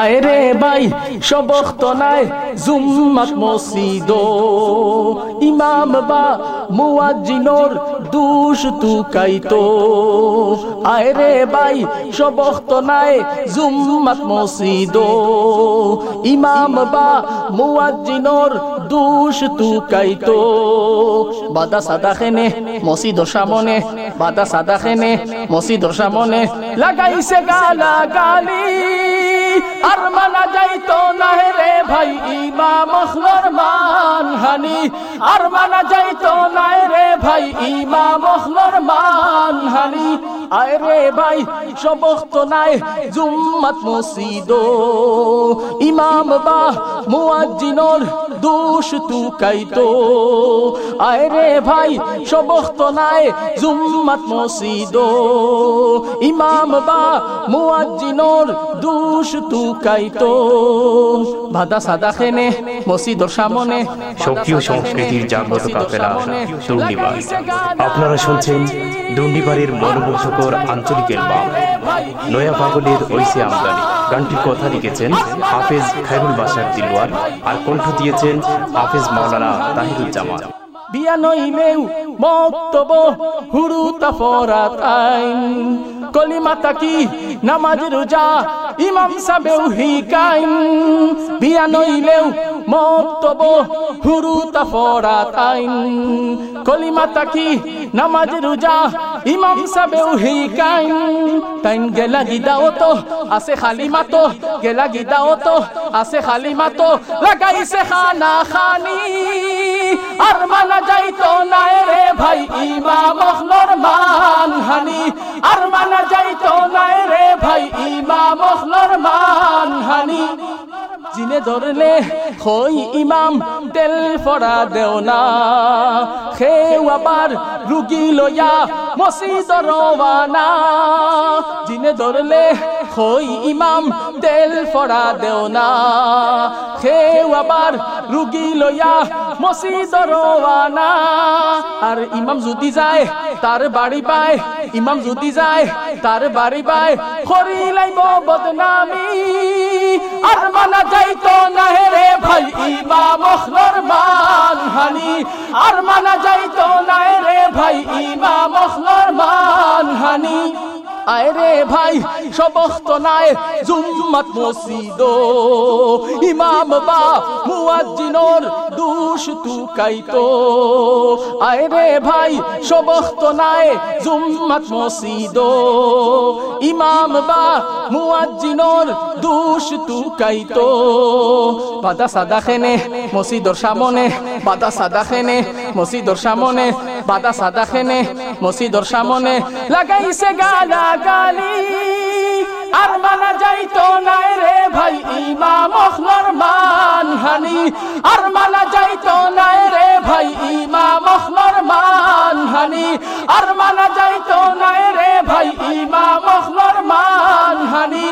আয় রে ভাই সবক্ত নাই জুম্মাত মসজিদ ইমাম বা মুয়াজ্জিনর দুষ তু কাইতো আয় রে ভাই সবক্ত নাই জুম্মাত মসজিদ ইমাম বা মুয়াজ্জিনর দুষ তু কাইতো বাদা সাদা খেনে মসজিদর সামনে, বাদা সাদা খেনে মসজিদর সামনে। লাগাইছে গালা গালি আর মানা যাইতো না রে ভাই ইমাম মখলর হানি। আর মানা যাইতো না রে ভাই ইমাম মখলর মানহানি আয় রে ভাই সবক্ত নাই জুম্মাত মসজিদ। ইমাম বা মুয়াজ্জিনর দোষ তু কাইতো। আয় রে ভাই সবক্ত নাই জুম্মাত মসজিদ। ইমাম বা মুয়াজ্জিনর দোষ তু কাইতো। ভাদা সাদা খেনে মসজিদর সামনে। সক্রিয় সংস্কৃতির জাগ্রত কাফেলা আপনারা শুনছেন দুর্নিবারের মনোমুগ্ধকর আঞ্চলিক এলবাম নয়া পাগলের ঐসে আমদানি। গানটির কথা লিখেছেন হাফেজ খায়রুল বাসার দিলওয়ার আর কণ্ঠ দিয়েছেন হাফেজ মাওলানা তাহিরুজ্জামান। বিয়া নইলেও মক্তব হুরুতা ফরাত আইন। কলিমাতা কি নামাজ রোজা, ইমাম সাবেও হিকাইন বিয়া নইলেও মক্তব হুরুতা ফরাত আইন কলিমাতা কি? নামাজ, রোজা, ইমাম সাবেও হিকাইন তাইন গেলা গিদাও তো আছে খালি মাতো গেলা গিদাও তো আছে খালি মাতো লাগাইছে খানা খানি। আর মানা যাইতো না রে ভাই, ইমাম মখলর জিনে ধরলে হই ইমাম, তেল ফরা দেও না। খেউ আবার রুগী লইয়া মসজিদ রওয়ানা। জিনে ধরলে হই ইমাম, তেল ফরা দেও না। খেউ আবার রুগী লইয়া মসজিদ রওয়ানা। আর ইমাম যদি যায়, তার বাড়ি পায়। ইমাম যদি যায়, তার বাড়ি পায়। খরি লাইব বদনামি। মানা যাইতো না রে ভাই, ইমাম মখলর মানহানি আর মানা যাইতো না রে ভাই, ইমাম মখলর মানহানি আয় ভাই সবক্ত নাই জুম্মাত মসজিদ ইমাম বা মুয়াজ্জিনর দুষ তু কাইতো আয় রে ভাই সবক্ত নাই জুম্মাত মসজিদ ইমাম বা মুয়াজ্জিনর দুষ তু কাইতো বাদা সাদা খেনে, মসজিদর সামনে, বাদা সাদা খেনে, মসজিদর সামনে বাদা সাদা খেনে, মসজিদর সামনে লাগাইছে গালা গালি আর মানা যাইতো নাই রে ভাই, ইমাম অখলর মানহানি। আর মানা যাইতো নাই রে ভাই, ইমাম অখলর মানহানি। আর মানা যাইতো নাই রে ভাই, ইমাম অখলর মানহানি।